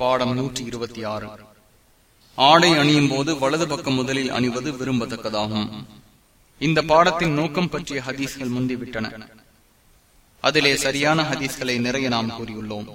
பாடம் நூற்றி இருபத்தி ஆறு ஆடை அணியும் போது வலது பக்கம் முதலில் அணிவது விரும்பத்தக்கதாகும். இந்த பாடத்தின் நோக்கம் பற்றிய ஹதீஸ்கள் முந்திவிட்டன. அதிலே சரியான ஹதீஸ்களை நிறைய நாம் கூறியுள்ளோம்.